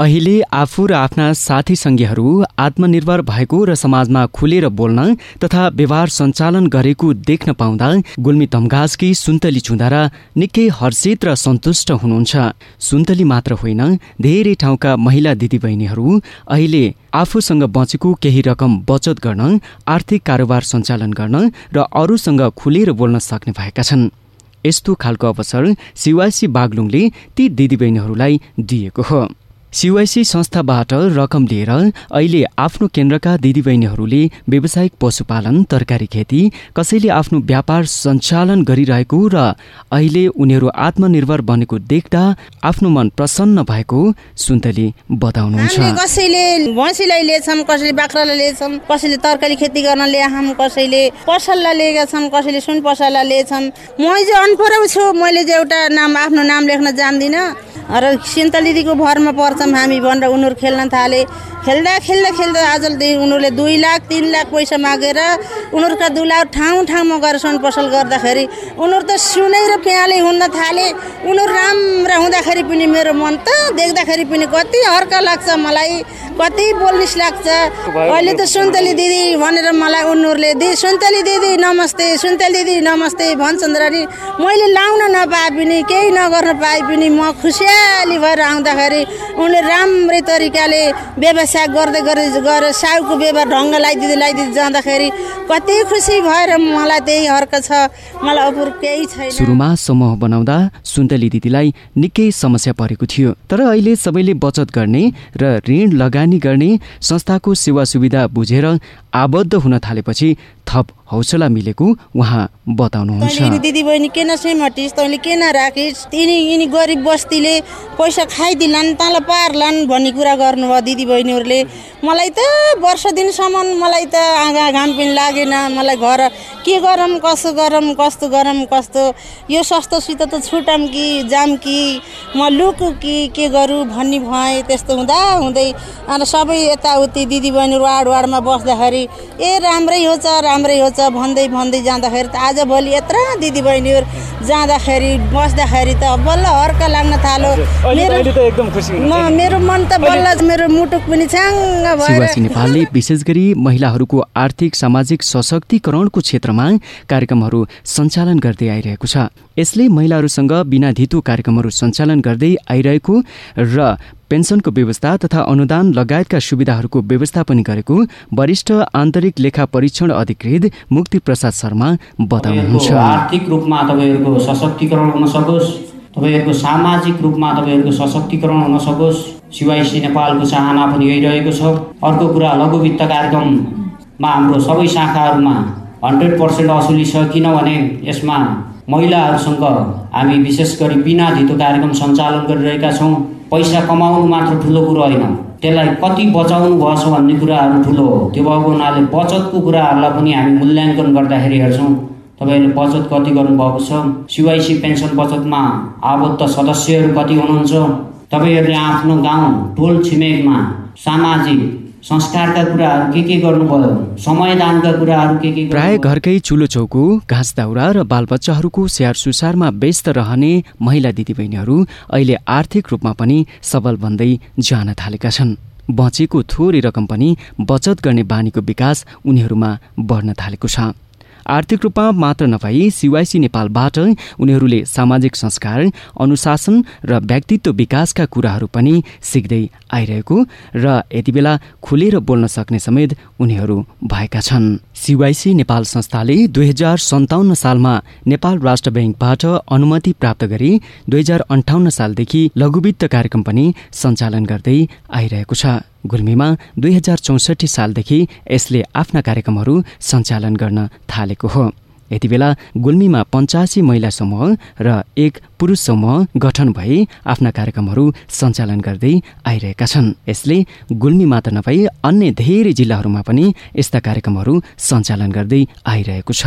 अहिले आफू र आफ्ना साथी आत्मनिर्भर भएको र समाजमा खुलेर बोल्न तथा व्यवहार सञ्चालन गरेको देख्न पाउँदा गुल्मी तमघासकी सुन्तली चुन्दारा निकै हर्षित र सन्तुष्ट हुनुहुन्छ। सुन्तली मात्र होइन धेरै ठाउँका महिला दिदीबहिनीहरू अहिले आफूसँग बचेको केही रकम बचत गर्न आर्थिक कारोबार सञ्चालन गर्न र अरूसँग खुलेर बोल्न सक्ने भएका छन्। यस्तो खालको अवसर सिवासी बागलुङले ती दिदीबहिनीहरूलाई दिएको हो। सिवाइसी संस्थाबाट रकम लिएर अहिले आफ्नो केन्द्रका दिदीबहिनीहरूले व्यावसायिक पशुपालन तरकारी खेती कसैले आफ्नो व्यापार सञ्चालन गरिरहेको र अहिले उनीहरू आत्मनिर्भर बनेको देख्दा आफ्नो मन प्रसन्न भएको सुन्तली बताउनुहुन्छ। कसैले भैँसीलाई लिएछन् कसैले बाख्रालाई लिएछन् कसैले तरकारी खेती गर्न ल्याछन् कसैले पसललाई लिएका छन् कसैले सुन पसललाई लिएछन्। म चाहिँ अनपढ छु मैले चाहिँ एउटा नाम आफ्नो नाम लेख्न जान्दिनँ। र सिन्ता दिदीको भरमा पर्छौँ। हामी भनेर उनीहरू खेल्न थाले। खेल्दा खेल्दा खेल्दा आजदेखि उनीहरूले दुई लाख तिन लाख पैसा मागेर उनीहरूका दुला ठाउँ ठाउँमा गएर सुन पसल गर्दाखेरि उनीहरू त सुनै र प्याले हुन थाले। उनीहरू राम्रा हुँदाखेरि पनि मेरो मन त देख्दाखेरि पनि कति हर्क लाग्छ मलाई। कति बोल्निस लाग्छ? अहिले त सुन्तली दिदी भनेर मलाई उनीहरूले दि सुन्तली दिदी नमस्ते सुन्तली दिदी नमस्ते भन्छन् र नि मैले लाउन नपाए पनि केही नगर्न पाए पनि म खुसियाली भएर आउँदाखेरि उनले राम्रै तरिकाले व्यवसाय गर्दै गर्दै गएर साउको व्यवहार ढङ्ग लगाइदिँदै लगाइदिँदै जाँदाखेरि कति खुसी भएर मलाई त्यही हर्क छ। मलाई अपुर केही छैन। सुरुमा समूह बनाउँदा सुन्तली दिदीलाई निकै समस्या परेको थियो। तर अहिले सबैले बचत गर्ने र ऋण लगानी गर्ने संस्थाको सेवा सुविधा बुझेर आबद्ध हुन थालेपछि थप हौसला मिलेको उहाँ बताउनुहुन्छ। दिदी बहिनी किन सेमटिस् तैँले किन राखिस् तिनी यिनी गरिब बस्तीले पैसा खाइदिलान् तँलाई पार्लान् भन्ने कुरा गर्नुभयो दिदी बहिनीहरूले मलाई त वर्ष दिनसम्म मलाई त आँगा घाम पनि लागेन। मलाई घर के गरौँ कसो गरौँ कस्तो गरौँ कस्तो? यो सस्तोसित त छुटम कि जाम कि? म लुकु कि के गरौँ भन्ने भएँ त्यस्तो हुँदा हुँदै। अन्त सबै यताउति दिदी बहिनीहरू वाडमा बस्दाखेरि ए राम्रै हो छ राम्रै हो छ भन्दै भन्दै जाँदाखेरि त आजभोलि यत्र दिदीबहिनीहरू जाँदाखेरि बस्दाखेरि त बल्ल हर्क लाग्न थालो मेरो मन त बल्ल मेरो मुटुक पनि छ्याङ्ग भएर। नेपालले विशेष गरी महिलाहरूको आर्थिक सामाजिक सशक्तिकरणको क्षेत्रमा कार्यक्रमहरू सञ्चालन गर्दै आइरहेको छ। यसले महिलाहरूसँग बिना धितो कार्यक्रमहरू सञ्चालन गर्दै आइरहेको र पेन्सनको व्यवस्था तथा अनुदान लगायतका सुविधाहरूको व्यवस्था पनि गरेको वरिष्ठ आन्तरिक लेखा परीक्षण अधिकृत मुक्ति प्रसाद शर्मा बताउनुहुन्छ। आर्थिक रूपमा तपाईँहरूको सशक्तिकरण हुन सकोस् तपाईँहरूको सामाजिक रूपमा तपाईँहरूको सशक्तिकरण हुन सकोस्। सिवाइसी नेपालको चाहना पनि यही रहेको छ। अर्को कुरा लघु वित्त कार्यक्रममा हाम्रो सबै शाखाहरूमा हन्ड्रेड पर्सेन्ट असुली छ किनभने यसमा महिलाहरूसँग हामी विशेष गरी बिना धितो कार्यक्रम सञ्चालन गरिरहेका छौँ। पैसा कमाउनु मात्र ठुलो कुरो होइन। त्यसलाई कति बचाउनु भएछ भन्ने कुराहरू ठुलो हो। त्यो भएको हुनाले बचतको कुराहरूलाई पनि हामी मूल्याङ्कन गर्दाखेरि हेर्छौँ। तपाईँहरूले बचत कति गर्नुभएको छ? सिवाइसी पेन्सन बचतमा आबद्ध सदस्यहरू कति हुनुहुन्छ? तपाईँहरूले आफ्नो गाउँ टोल छिमेकमा सामाजिक संस्कारका कुराहरू के के गर्नुभयो समयदानका कुराहरू के के प्राय घरकै चुलो चौको घाँस दाउरा र बालबच्चाहरूको स्याहार सुसारमा व्यस्त रहने महिला दिदीबहिनीहरू अहिले आर्थिक रूपमा पनि सबल बन्दै जान थालेका छन्। बचेको थोरै रकम पनि बचत गर्ने बानीको विकास उनीहरूमा बढ्न थालेको छ। आर्थिक रूपमा मात्र नभई सिवाइसी नेपालबाट उनीहरूले सामाजिक संस्कार अनुशासन र व्यक्तित्व विकासका कुराहरू पनि सिक्दै आइरहेको र यति बेला खुलेर बोल्न सक्ने समेत उनीहरू भएका छन्। सिवाइसी नेपाल संस्थाले दुई हजार सन्ताउन्न सालमा नेपाल राष्ट्र ब्याङ्कबाट अनुमति प्राप्त गरी दुई हजार अन्ठाउन्न सालदेखि लघुवित्त कार्यक्रम पनि सञ्चालन गर्दै आइरहेको छ। गुल्मीमा दुई हजार चौसठी सालदेखि यसले आफ्ना कार्यक्रमहरू सञ्चालन गर्न थालेको हो। यति बेला गुल्मीमा पञ्चासी महिला समूह र एक पुरुष समूह गठन भई आफ्ना कार्यक्रमहरू सञ्चालन गर्दै आइरहेका छन्। यसले गुल्मी मात्र नभई अन्य धेरै जिल्लाहरूमा पनि यस्ता कार्यक्रमहरू सञ्चालन गर्दै आइरहेको छ।